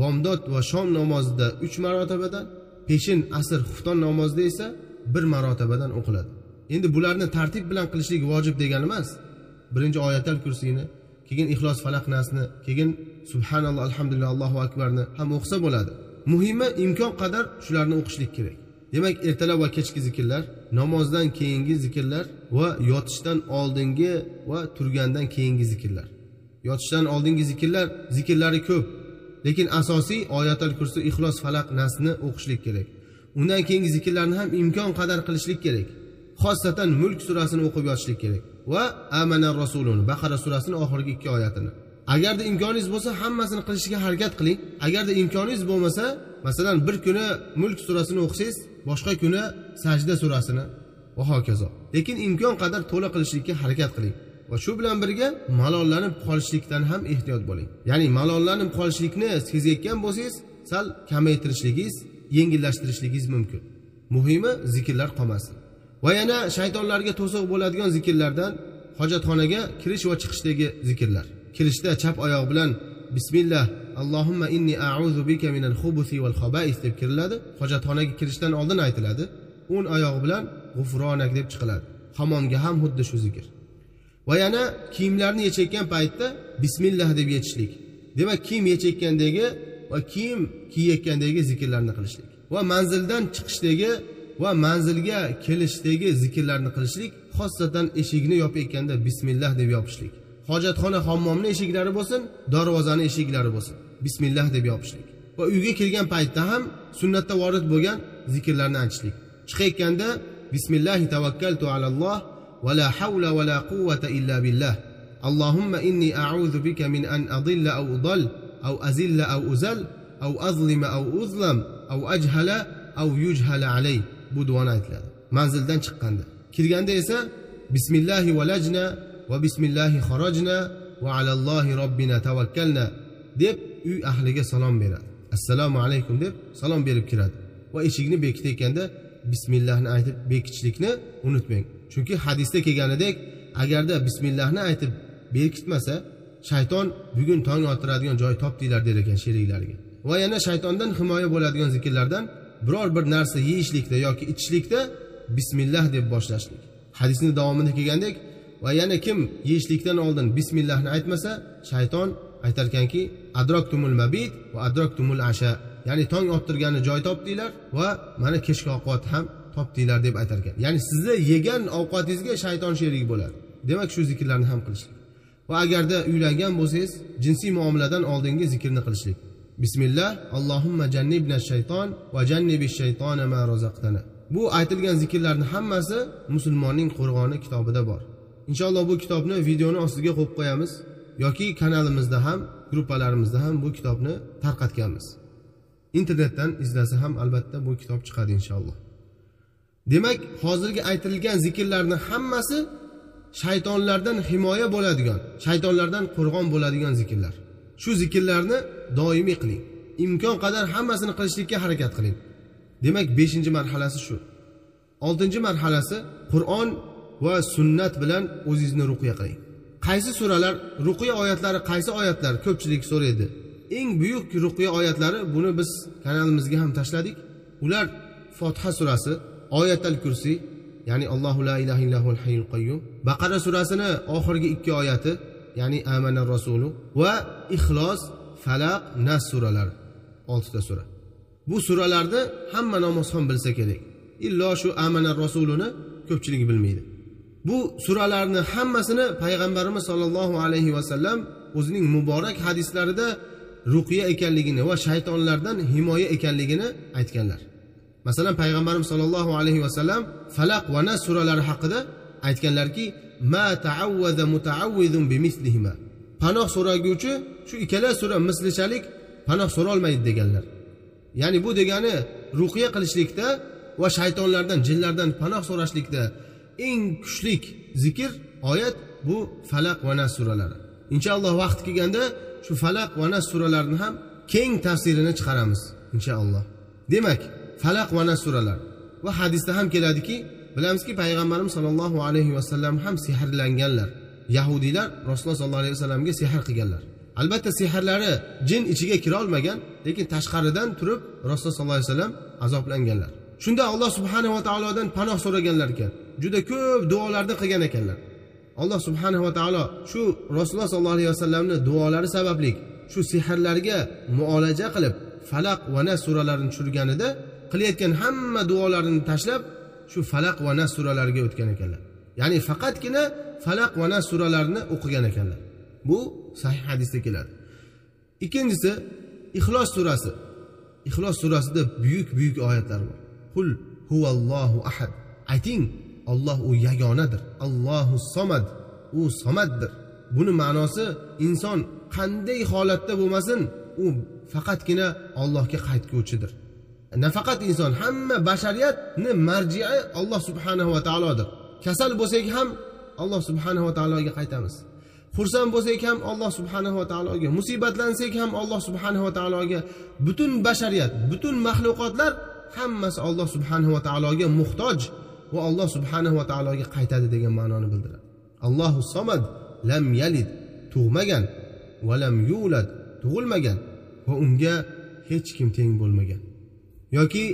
B: bomdod va shom namozida uch marotabadan peshin asr xufton namozida esa bir marotabadan o'qiladi. Endi bularni tartib bilan qilishlik vojib degani emas. Birinchi oyatal kursiyni keyin ixlos falaq nasni keyin subhanalloh alhamdulillah allohu akbarni ham o'qisa bo'ladi. Muhimi imkon qadar shularni o'qishlik kerak. Demak ertalab va kechki zikrlar namozdan keyingi zikrlar va yotishdan oldingi va turgandan keyingi zikrlar yotishdan oldingi zikrlar zikrlari ko'p. Lekin asosiy oyatal kursi ixlos falaq nasni o'qishlik kerak. Undan keyingi zikrlarni ham imkon qadar qilishlik kerak. Xosatan mulk surasini o'qib yotishlik kerak. Va amana rasuluni baqara surasini oxirgi ikki oyatini. Agarda imkoningiz bo'lsa hammasini qilishga harakat qiling. Agarda imkoningiz bo'lmasa masalan bir kuni mulk surasini o'qisangiz boshqa kuni sajda surasini. Va hokazo. Lekin imkon qadar to'la qilishlikka harakat qiling. Va shu bilan birga malollanib qolishlikdan ham ehtiyot bo'ling. Ya'ni malollanib qolishlikni sezayotgan bo'lsangiz sal kamaytirishligingiz yengillashtirishligingiz mumkin. Muhimi zikrlar qolmasin. Va yana shaytonlarga to'siq bo'ladigan zikrlardan hojatxonaga kirish va chiqishdagi zikrlar kirishda chap oyoq bilan bismillah allohimma inni auzu bika minal xubusi val xabais deb kiriladi. Hojatxonaga kirishdan oldin aytiladi. O'ng oyoq bilan g'ufronak deb chiqiladi. Hammomga ham xuddi shu zikr. Va yana kiyimlarni yechayotgan paytda bismillah deb yechishlik. Demak kiyim yechayotgandagi va kiyim kiyayotgandagi zikrlarni qilishlik. Va manzildan chiqishdagi va manzilga kelishdagi zikrlarni qilishlik xosatan eshikni yopayotganda bismillah deb yopishlik. Hojatxona hammomni eshiklari bo'lsin darvozani eshiklari bo'lsin. Bismillah deb yopishlik. Va uyga kelgan paytda ham sunnatda vorid bo'lgan zikrlarni aytishlik chiqayotganda bismillahi tavakkaltu alalloh va la havla va la quvvata illa billah. Allohumma inni a'udhu bika min an adilla au udal au azilla au uzal au azlima au uzlam au ajhala au yujhala alay. Bu duoni aytiladi. Manzildan chiqqanda. Kirganda esa bismillahi valajna va bismillahi xorojna va alallohi robbina tavakkalna deb uy ahliga salom beradi. Assalomu alaykum deb salom berib kiradi. Va eshikni bekitayotganda bismillahni aytib bekitishlikni unutmang. Chunki hadisda kelganidek agarda bismillahni aytib berkitmasa shayton bugun tong ottiradigan joy topdinglar der ekan sheriklariga. Va yana shaytondan himoya bo'ladigan zikrlardan biror bir narsa yeyishlikda yoki ichishlikda bismillah deb boshlashlik. Hadisni davomida kelgandek va yana kim yeyishlikdan oldin bismillahni aytmasa shayton aytarkanki adroktumul mabit va adroktumul asha. Ya'ni tong ottirgani joy topdinglar va mana kechki ovqat ham topdinglar deb aytarkan. Ya'ni sizni yegan ovqatingizga shayton sherik bo'ladi. Demak shu zikrlarni ham qilishlik. Va agarda uylangan bo'lsangiz jinsiy muomaladan oldingi zikrni qilishlik. Bismillah الله jannibna shayton va وجنب shaytona ma rozaqtana bu aytilgan zikrlarni hammasi musulmonning qo'rg'oni kitobida bor. Inshaalloh bu kitobni videoni ostiga qo'yib qo'yamiz yoki kanalimizda ham gruppalarimizda ham bu kitobni tarqatganmiz. Internetdan izlasa ham albatta bu kitob chiqadi inshaalloh. Demak hozirgi aytilgan zikrlarni hammasi shaytonlardan himoya bo'ladigan shaytonlardan qo'rg'on bo'ladigan zikrlar. Shu zikrlarni doimiy qiling. Imkon qadar hammasini qilishlikka harakat qiling. Demak beshinchi marhalasi shu. Oltinchi marhalasi qur'on va sunnat bilan o'zingizni ruqya qiling. Qaysi suralar ruqya oyatlari qaysi oyatlar ko'pchilik so'raydi? Eng buyuk ruqya oyatlari buni biz kanalimizga ham tashladik. Ular fotiha surasi oyatal kursiy ya'ni allohu la ilaha illahul hayyul qayyum baqara surasini oxirgi ikki oyati ya'ni amana rasulu va ixlos falaq nas suralari. Oltita sura. Bu suralarni hamma namozxon bilsa kerak. Illo shu amana rasulini ko'pchilik bilmaydi. Bu suralarni hammasini payg'ambarimiz sollallohu alayhi vasallam o'zining muborak hadislarida ruqiya ekanligini va shaytonlardan himoya ekanligini aytganlar. Masalan payg'ambarimiz sollallohu alayhi vasallam falaq va nas suralari haqida aytganlarki ma taavvaza mutaavvizun bimislihima panoh so'raguvchi shu ikkala sura mislichalik panoh so'rolmaydi deganlar. Ya'ni bu degani ruhiya qilishlikda va shaytonlardan jinlardan panoh so'rashlikda eng kuchli zikr oyat bu falaq va nas suralari. Inshaalloh vaqt kelganda shu falaq va nas suralarini ham keng tafsirini chiqaramiz inshaalloh. Demak falaq va nas suralar. Va hadisda ham keladiki bilamizki payg'ambarimiz sollallohu alayhi vasallam ham sehrlanganlar. Yahudiylar rasululloh sollallohu alayhi vasallamga sehr qilganlar. Albatta sehrlari jin ichiga kirolmagan lekin tashqaridan turib rasululloh sollallohu alayhi vasallam azoblanganlar. Shunda alloh subhanava taolodan panoh so'raganlar ekan juda ko'p duolarni qilgan ekanlar. Alloh subhanava taolo shu rasululloh sollallohu alayhi vasallamni duolari sababli shu sehrlarga muolaja qilib falaq va nas suralarini tushirganida qilayotgan hamma duolarini tashlab shu falaq va nas suralariga o'tgan ekanlar. Ya'ni faqatgina falaq va nas suralarini o'qigan ekanlar. Bu sahih hadisda keladi. Ikkinchisi ixlos surasi. Ixlos surasida buyuk buyuk oyatlar bor. Qul huvallohu ahad. Ayting olloh u yagonadir. Allohu somad u somaddir. Buni ma'nosi inson qanday holatda bo'lmasin u faqatgina ollohga qaytguvchidir. Nafaqat inson hamma bashariyatni marjii alloh subhanahu va taolodir. Kasal bo'lsak ham alloh subhanahu va taologa qaytamiz. Xursand bo'lsak ham alloh subhanahu va taologa musibatlansak ham alloh subhanahu va taologa butun bashariyat butun maxluqotlar hammasi alloh subhanahu va taologa muhtoj va alloh subhanahu va taologa qaytadi degan ma'noni bildiradi. Allohu somad lam yalid tug'magan va lam yulad tug'ilmagan va unga hech kim teng bo'lmagan. Yoki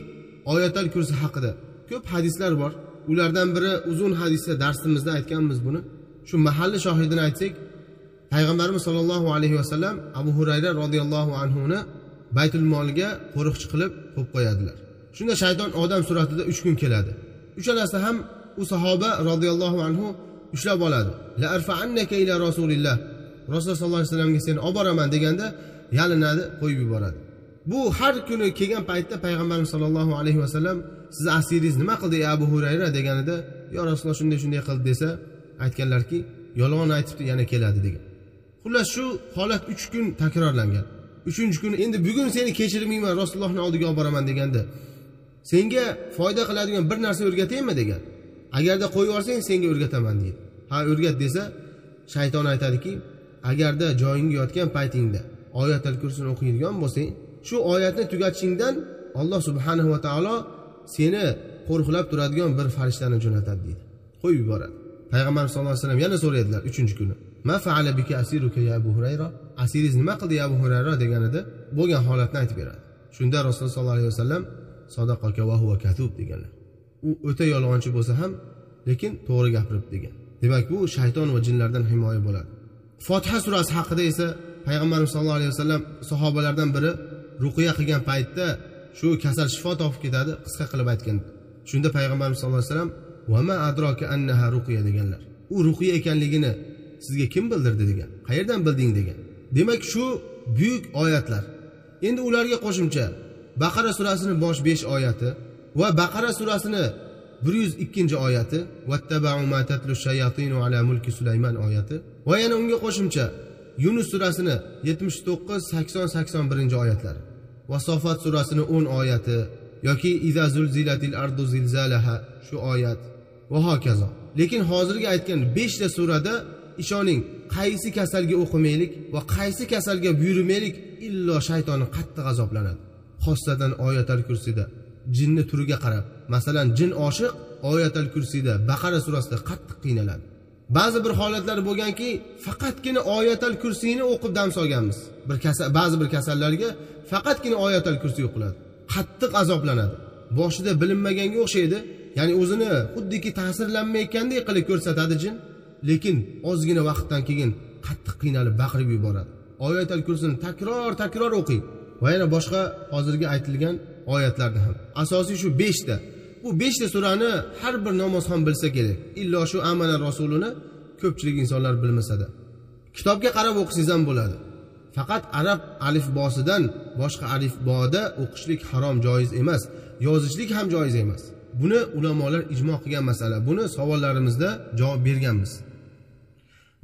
B: oyatal kursi haqida ko'p hadislar bor. Ulardan biri uzun hadisda darsimizda aytganmiz buni. Shu mahalli shohidini aytsak payg'ambarimiz sollallohu alayhi vasallam abu hurayra roziyallohu anhuni baytul molga qo'riqchi qilib qo'yib qo'yadilar. Shunda shayton odam suratida uch kun keladi. Uchalasi ham u sahoba roziyallohu anhu ushlab oladi. La arfaannaka ila rasulillah. Rasululloh sollallohu alayhi vasallamga seni olib boraman deganda yalinadi qo'yib yuboradi. Bu har kuni kelgan paytda payg'ambarimiz sollallohu alayhi vasallam sizni asiringiz nima qildi ey abu hurayra deganida yo rasululloh shunday shunday qildi desa aytganlarki yolg'on aytibdi yana keladi degan. Xullas shu holat uch kun takrorlangan. Uchinchi kun endi bugun seni kechirmayman rasulullohni oldiga olib boraman deganda senga foyda qiladigan bir narsa o'rgataymi? degan agarda qo'yib yuborsang senga o'rgataman deydi. Ha o'rgat desa shayton aytadiki agarda joyingga yotgan paytingda oyatal kursini o'qiydigan bo'lsang shu oyatni tugatishingdan alloh subhanahu va taolo seni qo'riqlab turadigan bir farishtani jo'natadi deydi. Qo'yib yuboradi. Payg'ambarimiz sallallohu alayhi vasallam yana so'raydilar uchinchi kuni. Ma faala bika asiruka ya abu hurayra? Asiringiz nima qildi ya abu hurayra? deganida bo'lgan holatni aytib beradi. Shunda rasululloh sollallohu alayhi vasallam sadaqaka va huva katub deganlar. U o'ta yolg'onchi bo'lsa ham lekin to'g'ri gapiribdi degan. Demak bu shayton va jinlardan himoya bo'ladi. Fotiha surasi haqida esa payg'ambarimiz sallallohu alayhi vasallam sahobalardan biri ruqiya qilgan paytda shu kasal shifo topib ketadi qisqa qilib aytgan shunda payg'ambarimiz sallallohu alayhi vasallam vama adroka annaha ruqiya deganlar. U ruqiya ekanligini sizga kim bildirdi degan. Qayerdan bilding? degan. Demak shu buyuk oyatlar. Endi ularga qo'shimcha baqara surasini bosh besh oyati va baqara surasini bir yuz ikkinchi oyati sulayman oyati va yana unga qo'shimcha yunus surasini yetmish to'qqiz sakson sakson birinchi oyatlari. Va sofat surasini o'n oyati yoki iza zulzilatil ardu zilzalaha shu oyat. Va hokazo. Lekin hozirgi aytgan beshta surada ishoning qaysi kasalga o'qimaylik va qaysi kasalga buyurmaylik illo shaytoni qattiq azoblanadi. Xossadan oyatal kursida jinni turiga qarab masalan jin oshiq oyatal kursida baqara surasida qattiq qiynaladi. Ba'zi bir holatlar bo'lganki faqatgina oyatal kursiyni o'qib dam solganmiz. Bir kasal ba'zi bir kasallarga faqatgina oyatal kursiy o'qiladi. Qattiq azoblanadi. Boshida bilinmaganga o'xshaydi. Ya'ni o'zini xuddiki ta'sirlanmayotgandek qilib ko'rsatadi jin. Lekin ozgina vaqtdan keyin qattiq qiynalib baqirib yuboradi. Oyatal kursini takror takror o'qing. Va yana boshqa hozirgi aytilgan oyatlarni ham. Asosiy shu beshta bu beshta surani har bir namoz ham bilsa kerak. Illo shu amana rasulini ko'pchilik insonlar bilmasada kitobga qarab o'qisangiz ham bo'ladi. Faqat arab alifbosidan boshqa alifboda o'qishlik harom joiz emas yozishlik ham joiz emas. Buni ulamolar ijmo qilgan masala. Buni savollarimizda javob berganmiz.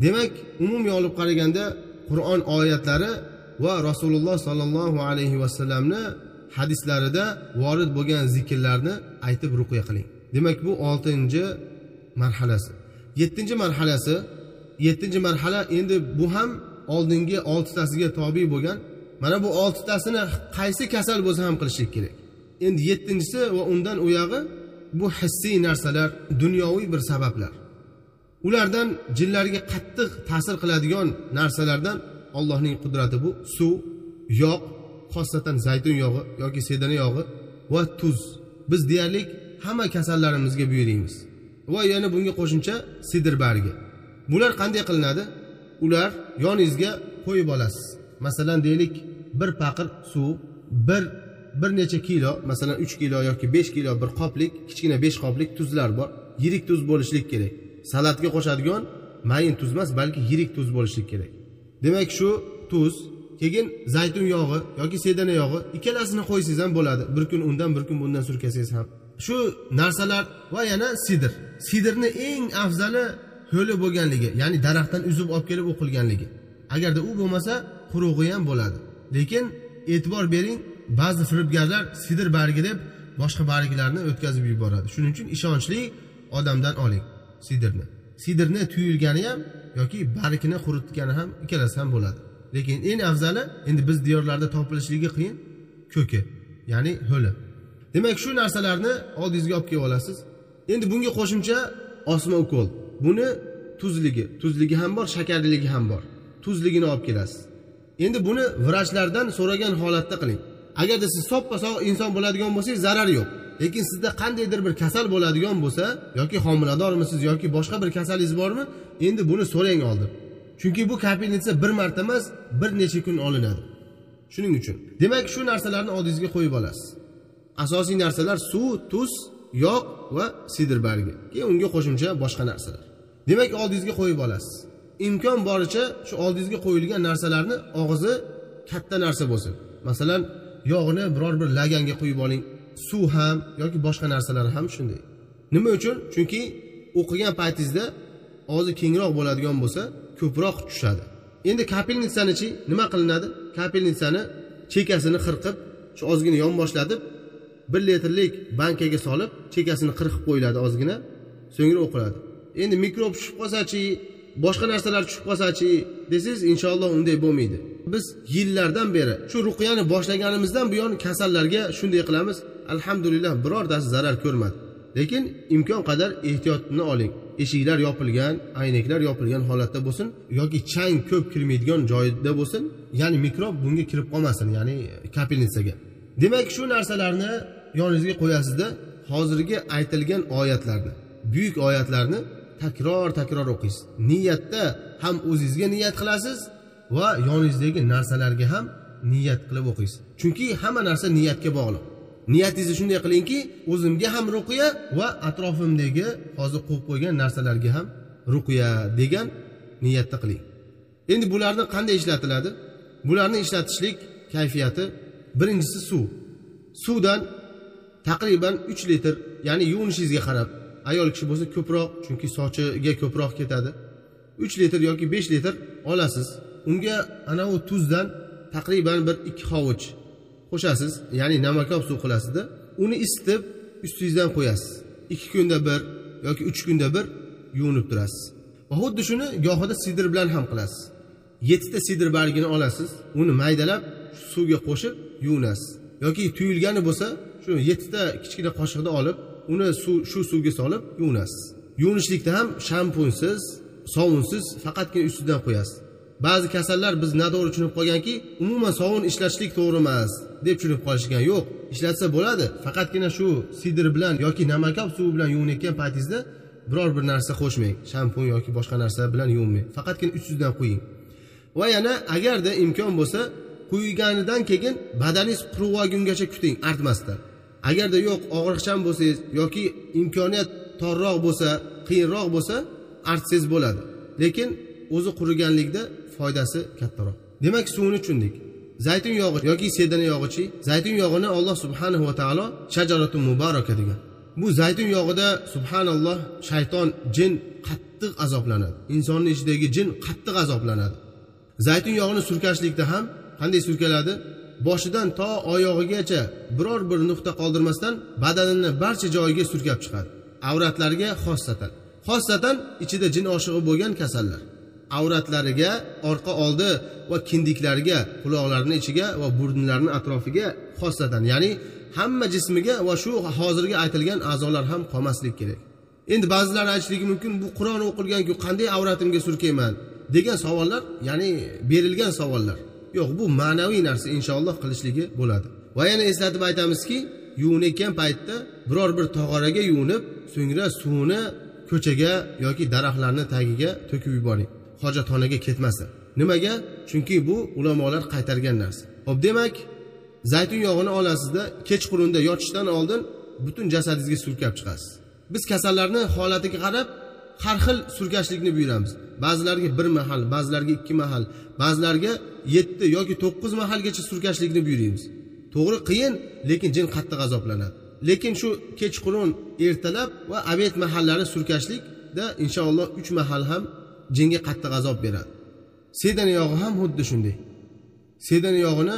B: Demak umumiy olib qaraganda qur'on oyatlari va rasululloh sollallohu alayhi vasallamni hadislarida vorid bo'lgan zikrlarni aytib ruqya qiling. Demak bu oltinchi marhalasi. Yettinchi marhalasi yettinchi marhala endi bu ham oldingi oltitasiga tobe bo'lgan. Mana bu oltitasini qaysi kasal bo'lsa ham qilishlik kerak. Endi yettinchisi va undan u yog'i bu hissiy narsalar dunyoviy bir sabablar. Ulardan jinlarga qattiq ta'sir qiladigan narsalardan allohning qudrati bu. Suv yog' xosatan zaytun yog'i yoki sedana yog'i va tuz. Biz deyarli hamma kasallarimizga buyuraymiz va yana bunga qo'shimcha sidr bargi. Bular qanday qilinadi? Ular yoningizga qo'yib olasiz. Masalan deylik bir paqir suv bir bir necha kilo masalan uch kilo yoki besh kilo bir qoplik kichkina besh qoplik tuzlar bor. Yirik tuz bo'lishlik kerak. Salatga qo'shadigan mayin tuz emas balki yirik tuz bo'lishlik kerak. Demak shu tuz keyin zaytun yog'i yoki sedana yog'i ikkalasini qo'ysangiz ham bo'ladi. Bir kun undan bir kun bundan surkasangiz ham. Shu narsalar va yana sidr sidrni eng afzali ho'li bo'lganligi ya'ni daraxtdan uzib olib kelib o'qilganligi. Agarda u bo'lmasa qurug'i ham bo'ladi. Lekin e'tibor bering ba'zi firibgarlar sidr bargi deb boshqa barglarni o'tkazib yuboradi. Shuning uchun ishonchli odamdan oling sidrni sidrni tuyulgani ham yoki bargini quritgani ham ikkalasi ham bo'ladi. Lekin eng afzali endi biz diyorlarda topilishligi qiyin ko'ki ya'ni ho'li. Demak shu narsalarni oldingizga olib kelib olasiz. Endi bunga qo'shimcha osma ukol. Buni tuzligi tuzligi ham bor shakarliligi ham bor. Tuzligini olib kelasiz. Endi buni vrachlardan so'ragan holatda qiling. Agarda siz soppa sog' inson bo'ladigan bo'lsangiz zarar yo'q. Lekin sizda qandaydir bir kasal bo'ladigan bo'lsa yoki homiladormisiz yoki boshqa bir kasalingiz bormi endi buni so'rang oldin. Chunki bu kapelnitsa bir marta emas bir necha kun olinadi. Shuning uchun. Demak shu narsalarni oldingizga qo'yib olasiz. Asosiy narsalar suv tuz yog' va sidr bargi keyin unga qo'shimcha boshqa narsalar. Demak oldingizga qo'yib olasiz. Imkon boricha shu oldingizga qo'yilgan narsalarni og'izi katta narsa bo'lsin. Masalan yog'ni biror bir laganga quyib oling. Suv ham yoki boshqa narsalar ham shunday. Nima uchun? Chunki o'qigan paytingizda og'zi kengroq bo'ladigan bo'lsa ko'proq tushadi. Endi kapelnitsanichi nima qilinadi? Kapelnitsani chekkasini qirqib shu ozgina yonboshlatib bir litrlik bankaga solib chekkasini qirqib qo'yiladi ozgina so'ngra o'qiladi. Endi mikrob tushib qolsachi boshqa narsalar tushib qolsachi desangiz inshaalloh unday bo'lmaydi. Biz yillardan beri shu ruqyani boshlaganimizdan buyon kasallarga shunday qilamiz. Alhamdulillah birortasi zarar ko'rmadi. Lekin imkon qadar ehtiyotni oling. Eshiklar yopilgan aynaklar yopilgan holatda bo'lsin yoki chang ko'p kirmaydigan joyda bo'lsin. Ya'ni mikrob bunga kirib qolmasin ya'ni kapelnitsaga demak shu narsalarni yoningizga qo'yasizda hozirgi aytilgan oyatlarni buyuk oyatlarni takror takror o'qiysiz. Niyatda ham o'zingizga niyat qilasiz va yoningizdagi narsalarga ham niyat qilib o'qiysiz. Chunki hamma narsa niyatga bog'liq. Niyatingizni shunday qilingki o'zimga ham ruqya va atrofimdagi hozir qo'yib qo'ygan narsalarga ham ruqya degan niyatda qiling. Endi bularni qanday ishlatiladi? Bularni ishlatishlik kayfiyati birinchisi suv. Suvdan taqriban uch litr ya'ni yuvinishingizga qarab ayol kishi bo'lsa ko'proq chunki sochiga ko'proq ketadi. Uch litr yoki besh litr olasiz. Unga anavi tuzdan taqriban bir ikki hovuch qo'shasiz? Ya'ni namakob suv qilasizda uni isitib ustingizdan qo'yasiz. Ikki kunda bir yoki uch kunda bir yuvinib turasiz. Va xuddi shuni gohida sidr bilan ham qilasiz. Yettita sidr bargini olasiz uni maydalab suvga qo'shib yuvinasiz. Yoki tuyulgani bo'lsa shu yettita kichkina qoshiqda olib uni suv shu suvga solib yuvinasiz. Yuvinishlikda ham shampunsiz sovunsiz faqatgina ustidan qo'yasiz. Ba'zi kasallar biz noto'g'ri tushunib qolganki umuman sovun ishlatishlik to'g'ri emas deb tushunib qolishgan. Yo'q ishlatsa bo'ladi. Faqatgina shu sidr bilan yoki namakob suvi bilan yuvinayotgan paytingizda biror bir narsa qo'shmang. Shampun yoki boshqa narsa bilan yuvinmang. Faqatgina ustidan qo'ying va yana agarda imkon bo'lsa quyganidan keyin badaningiz quruq olgungacha kuting artmasdan. Agarda yo'q og'riqchan bo'lsangiz yoki imkoniyat torroq bo'lsa qiyinroq bo'lsa artsangiz bo'ladi. Lekin o'zi quriganlikda foydasi kattaroq. Demak suvni tushundik. Zaytun yog'i yoki sedana yog'ichi zaytun yog'ini alloh subhanahu va taolo shajaratu mubaraka degan. Bu zaytun yog'ida subhanalloh shayton jin qattiq azoblanadi. Insonni ichidagi jin qattiq azoblanadi. Zaytun yog'ini surkashlikda ham qanday surkaladi? Boshidan to oyog'igacha biror bir nuqta qoldirmasdan badanini barcha joyiga surkab chiqadi. Avratlariga xossatan. Xossatan ichida jin oshig'i bo'lgan kasallar. Avratlariga orqa oldi va kindiklariga quloqlarini ichiga va burnlarini atrofiga xossatan ya'ni hamma jismiga va shu hozirgi aytilgan a'zolar ham qolmasligi kerak. Endi ba'zilar aytishligi mumkin bu qur'on o'qilganku qanday avratimga surkayman degan savollar ya'ni berilgan savollar. Yo'q bu ma'naviy narsa inshaalloh qilishligi bo'ladi. Va yana eslatib aytamizki yuvinayotgan paytda biror bir tog'oraga yuvinib so'ngra suvni ko'chaga yoki daraxtlarni tagiga to'kib yuboring. Hojatxonaga ketmasin. Nimaga? Chunki bu ulamolar qaytargan narsa. Ho'p demak zaytun yog'ini olasizda kechqurunda yotishdan oldin butun jasadingizga surkab chiqasiz. Biz kasallarni holatiga qarab har xil surkashlikni buyuramiz. Ba'zilarga bir mahal ba'zilarga ikki mahal ba'zilarga yetti yoki to'qqiz mahalgacha surkashlikni buyuramiz to'g'ri qiyin lekin jin qattiq azoblanadi. Lekin shu kechqurun ertalab va abed mahallari surkashlikda inshaalloh uch mahal ham jinga qattiq azob beradi. Sedan yog'i ham xuddi shunday. Sedan yog'ini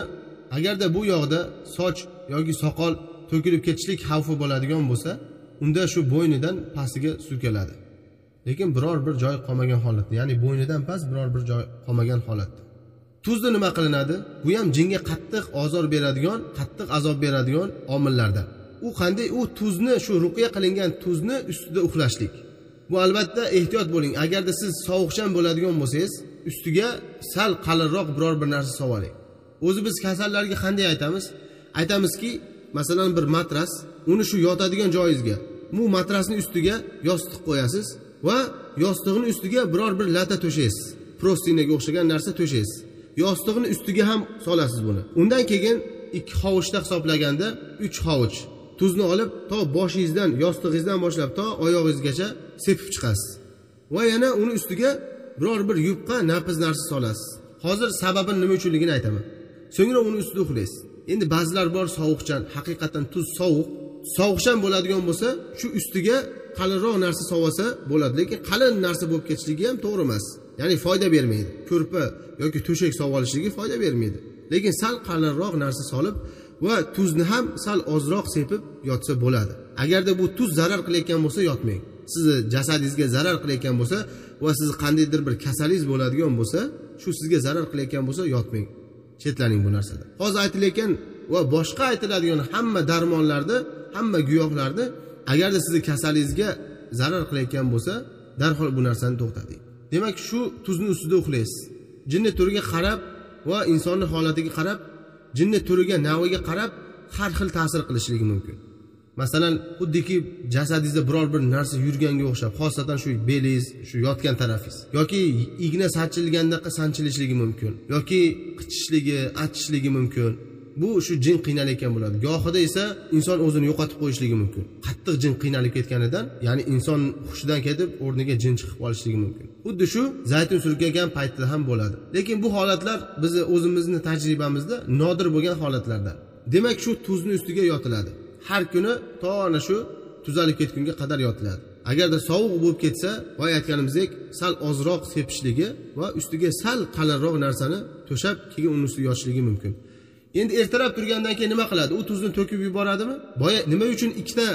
B: agarda bu yog'da soch yoki soqol to'kilib ketishlik xavfi bo'ladigan bo'lsa unda shu bo'ynidan pastiga surkaladi lekin biror bir joy qolmagan holatda ya'ni bo'ynidan past biror bir joy qolmagan holatda. Tuzni nima qilinadi? Bu ham jinga qattiq ozor beradigan qattiq azob beradigan omillardan. U qanday? U tuzni shu ruqya qilingan tuzni ustida uxlashlik. Bu albatta ehtiyot bo'ling. Agarda siz sovuqchan bo'ladigan bo'lsangiz ustiga sal qalinroq biror bir narsa sovoling o'zi biz kasallarga qanday aytamiz? Aytamizki masalan bir matras uni shu yotadigan joyingizga bu matrasni ustiga yostiq qo'yasiz va yostiqni ustiga biror bir lata to'shaysiz. Prostinaga o'xshagan narsa to'shaysiz. Yostiqni ustiga ham solasiz buni. Undan keyin ikki hovuchda hisoblaganda uch hovuch. Tuzni olib to boshingizdan yostig'ingizdan boshlab to oyog'ingizgacha sepib chiqasiz. Va yana uni ustiga biror bir yupqa napiz narsa solasiz. Hozir sababi nima uchunligini aytaman. So'ngra uni ustida uxlaysiz. Endi ba'zilar bor sovuqchan haqiqatdan tuz sovuq. Sovuqchan bo'ladigan bo'lsa shu ustiga qalinroq narsa solsa bo'ladi lekin qalin narsa bo'lib ketishligi ham to'g'ri emas. Ya'ni foyda bermaydi. Ko'rpa yoki to'shak solib olishligi foyda bermaydi. Lekin sal qalinroq narsa solib va tuzni ham sal ozroq sepib yotsa bo'ladi. Agarda bu tuz zarar qilayotgan bo'lsa yotmang. Sizni jasadingizga zarar qilayotgan bo'lsa va sizni qandaydir bir kasalingiz bo'ladigan bo'lsa shu sizga zarar qilayotgan bo'lsa yotmang. Chetlaning bu narsadan hozir aytilayotgan va boshqa aytiladigan hamma darmonlarni hamma giyohlarni agarda sizni kasalingizga zarar qilayotgan bo'lsa darhol bu narsani to'xtating. Demak shu tuzni ustida uxlaysiz. Jinni turiga qarab va insonni holatiga qarab jinni turiga naviga qarab har xil ta'sir qilishligi mumkin. Masalan xuddiki jasadingizda biror bir narsa yurganga o'xshab xosatan shu belingiz shu yotgan tarafingiz yoki igna sanchilganda sanchilishligi mumkin yoki qichishligi achishligi mumkin. Bu shu jin qiynalayotgan bo'ladi. Gohida esa inson o'zini yo'qotib qo'yishligi mumkin. Qattiq jin qiynalib ketganidan ya'ni inson hushidan ketib o'rniga jin chiqib qolishligi mumkin. Xuddi shu zaytun surkagan paytda ham bo'ladi. Lekin bu holatlar bizni o'zimizni tajribamizda nodir bo'lgan holatlardan. Demak shu tuzni ustiga yotiladi. Har kuni to ana shu tuzalib ketgunga qadar yotiladi. Agarda sovuq bo'lib ketsa boya aytganimizdek sal ozroq sepishligi va ustiga sal qalinroq narsani to'shab keyin uni ustiga yotishligi mumkin. Endi ertalab turgandan keyin nima qiladi? U tuzni to'kib yuboradimi? Boya nima uchun ikkita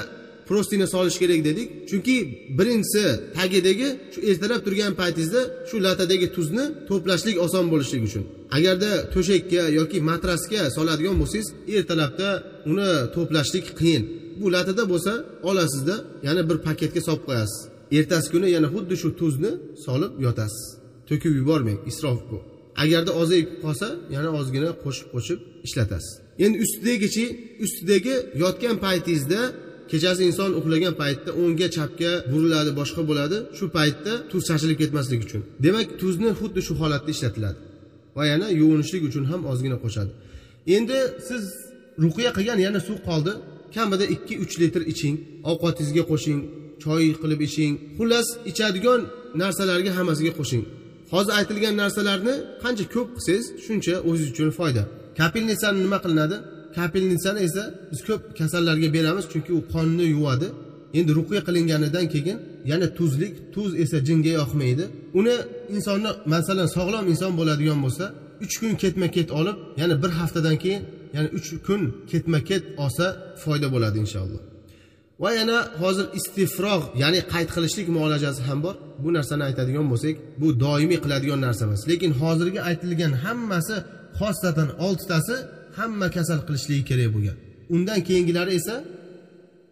B: prostina solish kerak dedik? Chunki birinchisi tagidagi shu ertalab turgan paytingizda shu latadagi tuzni to'plashlik oson bo'lishligi uchun. Agarda to'shakka yoki matrasga soladigan bo'lsangiz ertalabda uni to'plashlik qiyin. Bu latada bo'lsa olasizda yana bir paketga solib qo'yasiz. Ertasi kuni yana xuddi shu tuzni solib yotasiz. To'kib yubormang isrof bu. Agarda ozayib qolsa yana ozgina qo'shib qo'shib ishlatasiz. Endi ustidagichi ustidagi yotgan paytingizda kechasi inson uxlagan paytda o'ngga chapga buriladi boshqa bo'ladi. Shu paytda tuz shashilib ketmasligi uchun. Demak tuzni xuddi shu holatda ishlatiladi va yana yuvinishlik uchun ham ozgina qo'shadi. Endi siz ruqiya qilgan yana suv qoldi. Kamida ikki uch litr iching ovqatingizga qo'shing choy qilib iching. Xullas ichadigan narsalarga hammasiga qo'shing. Hozir aytilgan narsalarni qancha ko'p qilsangiz shuncha o'ziz uchun foyda. Kapelnitsani nima qilinadi? Kapelnitsani esa biz ko'p kasallarga beramiz chunki u qonni yuvadi. Endi ruqiya qilinganidan keyin yana tuzlik tuz esa jinga yoqmaydi. Uni insonni masalan sog'lom inson bo'ladigan bo'lsa uch kun ketma ket olib yana bir haftadan keyin ya'ni uch kun ketma ket olsa foyda bo'ladi inshaalloh. Va yana hozir istifrog ya'ni qayd qilishlik muolajasi ham bor. Bu narsani aytadigan bo'lsak bu doimiy qiladigan narsa emas. Lekin hozirgi aytilgan hammasi xosatan oltitasi hamma kasal qilishligi kerak bo'lgan. Undan keyingilari esa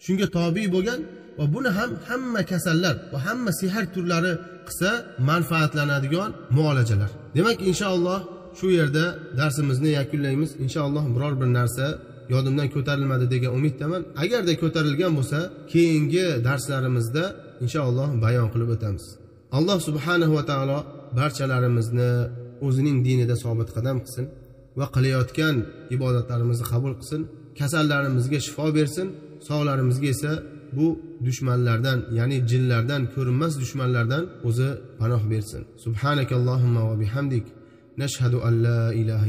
B: shunga tobe bo'lgan va buni ham hamma kasallar va hamma sehr turlari qilsa manfaatlanadigan muolajalar. Demak inshaalloh shu yerda darsimizni yakunlaymiz. Inshaalloh biror bir narsa yodimdan ko'tarilmadi degan umiddaman. Agarda ko'tarilgan bo'lsa keyingi darslarimizda inshaalloh bayon qilib o'tamiz. Alloh subhanahu va taolo barchalarimizni o'zining dinida sobit qadam qilsin va qilayotgan ibodatlarimizni qabul qilsin kasallarimizga shifo bersin sog'larimizga esa bu dushmanlardan ya'ni jinlardan ko'rinmas dushmanlardan o'zi panoh bersin. Subhanakallohumma va bihamdik. Nashhadu an la ilaha